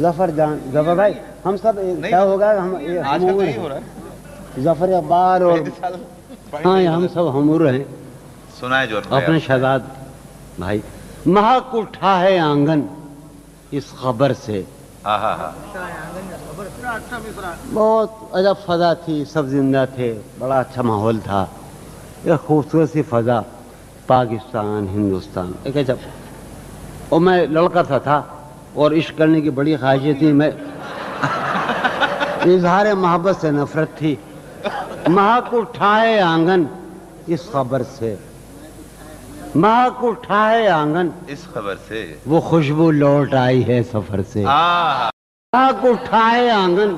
ظفر جان ظفر بھائی ہم سب کیا ہوگا؟ ہم ظفر اقبال اور ہاں ہم۔ سب ہمور ہیں۔ سنا ہے جو اپنے شہزاد بھائی مہک اٹھا ہے آنگن اس خبر سے۔ ہاں ہاں ہاں۔ بہت عجب فضا تھی سب زندہ تھے بڑا اچھا ماحول تھا۔ ایک خوبصورت سی فضا پاکستان ہندوستان۔ ایک عجب اور میں لڑکا تھا تھا۔ اور عشق کرنے کی بڑی خواہشیں تھی میں اظہار محبت سے نفرت تھی۔ مہک اٹھائے آنگن اس خبر سے۔ مہک اٹھائے آنگن اس خبر سے۔ وہ خوشبو لوٹ آئی ہے سفر سے۔ مہک اٹھائے آنگن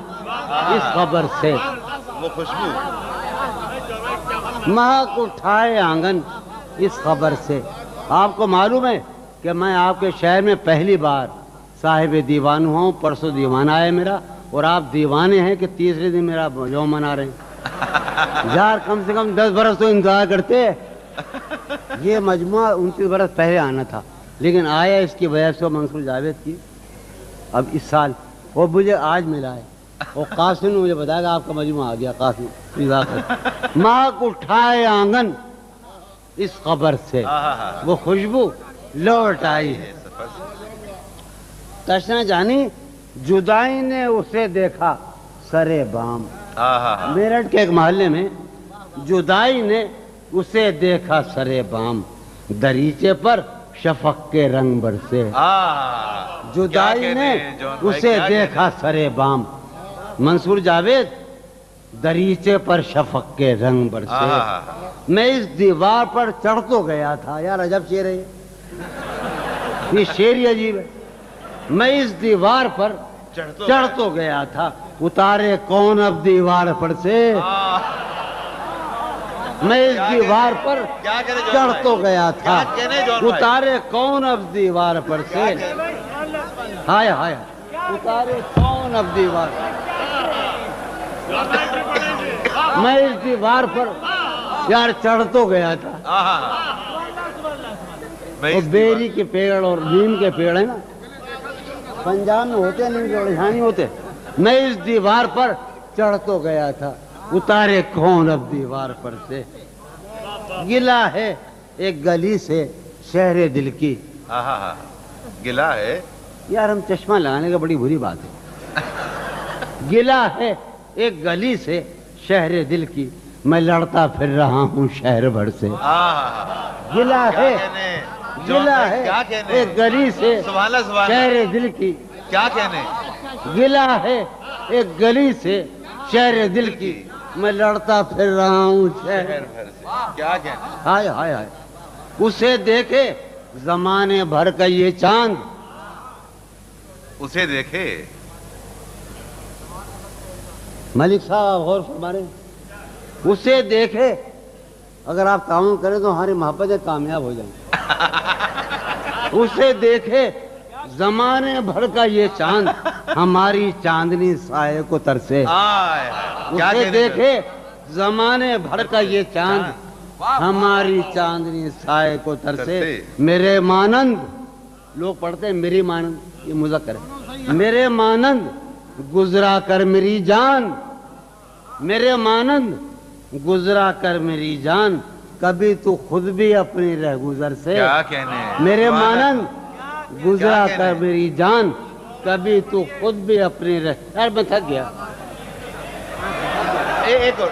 اس خبر سے۔ وہ خوشبو۔ مہک اٹھائے آنگن اس خبر سے۔ آپ کو معلوم ہے کہ میں آپ کے شہر میں پہلی بار صاحب دیوان ہوں پرسوں دیوان آیا میرا اور آپ دیوانے ہیں کہ تیسرے دن میرا یوم منا رہے ہیں۔ یار کم سے کم دس برس تو انتظار کرتے۔ یہ مجموعہ انتیس برس پہلے آنا تھا لیکن آیا اس کی وجہ سے منصور جاوید کی۔ اب اس سال وہ مجھے آج ملا ہے۔ وہ قاسم نے مجھے بتایا کہ آپ کا مجموعہ آ گیا قاسم ماں اٹھائے آنگن۔ اس خبر سے وہ خوشبو لوٹ آئی ہے۔ تشنا جانی جدائی نے اسے دیکھا سرے بام۔ میرٹھ کے ایک محلے میں جدائی نے اسے دیکھا سرے بام۔ دریچے پر شفق کے رنگ برسے۔ جدائی نے اسے دیکھا سرے بام۔ منصور جاوید دریچے پر شفق کے رنگ؟ برسے۔ میں اس دیوار پر چڑھ تو گیا تھا۔ یار عجب شیر ہے۔ یہ۔ شیر ہی عجیب ہے۔ میں اس دیوار پر چڑھ تو گیا تھا۔ اتارے کون اب دیوار پر سے؟ میں اس دیوار پر چڑھ؟ تو گیا تھا؟ اتارے کون اب دیوار پر سے؟ ہائے ہائے۔ اتارے کون اب دیوار میں اس دیوار پر یار چڑھ تو گیا تھا۔ بیری کے پیڑ اور نیم کے پیڑ ہیں نا؟ پنجاب میں ہوتے نہیں ہوتے میں اس دیوار پر چڑھ تو گیا تھا۔ اتارے کون اب دیوار پر سے۔ گلا ہے ایک گلی سے شہر دل کی۔ ہاں ہاں ہاں گلا ہے۔ یار ہم چشمہ لگانے کا بڑی بری بات ہے۔ گلا ہے ایک گلی سے شہر دل کی۔ میں لڑتا پھر رہا ہوں شہر بھر سے۔ گلا ہے گلا ہے ایک گلی سے شہر دل کی۔ کیا کہنے؟ گلا ہے ایک گلی سے شہر دل کی۔ میں لڑتا پھر رہا ہوں شہر کیا کہنے؟ ہائے ہائے ہائے۔ اسے دیکھے زمانے بھر کا یہ چاند۔ اسے دیکھے؟ ملک صاحب غور فرما رہے ہیں اسے دیکھے اگر آپ تعاون کریں تو ہماری محبتیں کامیاب ہو جائیں۔ اسے دیکھے زمانے بھر کا یہ چاند ہماری چاندنی سائے کو ترسے۔ اسے دیکھے زمانے بھر کا یہ چاند ہماری چاندنی سائے کو ترسے۔ میرے مانند لوگ پڑھتے ہیں میری مانند یہ مذکر ہے۔ میرے مانند گزرا کر میری جان۔ میرے مانند گزرا کر میری جان۔ کبھی تو خود بھی اپنی رہ گزر سے میرے۔ مانند گزرا کر؟ میری جان کبھی تو خود بھی اپنی رہ میں تھک گیا ایک اور